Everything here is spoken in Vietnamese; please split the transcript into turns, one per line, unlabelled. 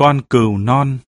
con cừu non.